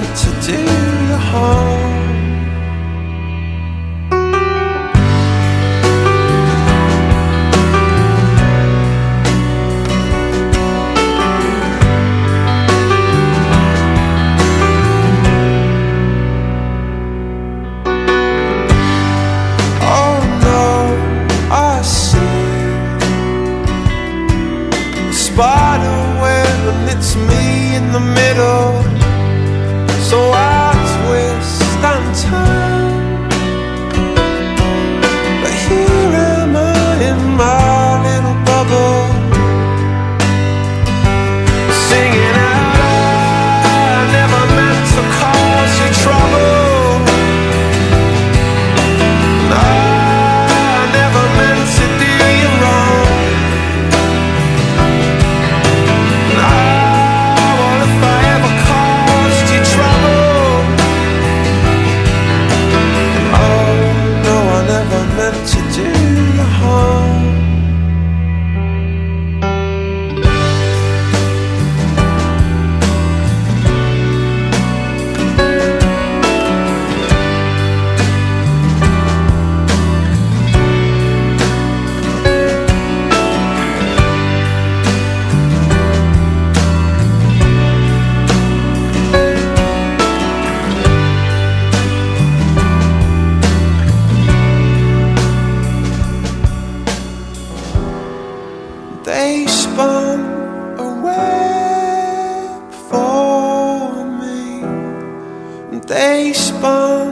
meant to do you harm. Oh, and it's me in the middle responde.